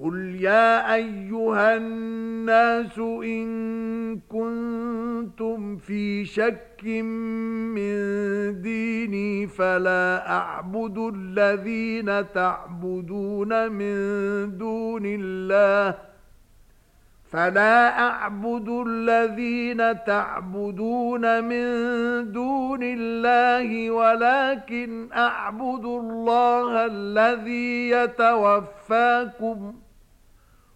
قُلْ يَا أَيُّهَا النَّاسُ إِن كُنتُمْ فِي شَكٍّ مِّن دِينِي فَلَا أَعْبُدُ الَّذِينَ تَعْبُدُونَ مِن دُونِ اللَّهِ فَلَا أَعْبُدُ الَّذِينَ تَعْبُدُونَ مِن دُونِ اللَّهِ وَلَكِنْ أَعْبُدُ اللَّهَ الَّذِي يَتَوَفَّاكُمْ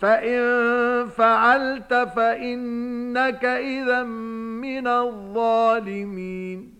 فَإِن فَعَلْتَ فَإِنَّكَ إِذًا مِنَ الظَّالِمِينَ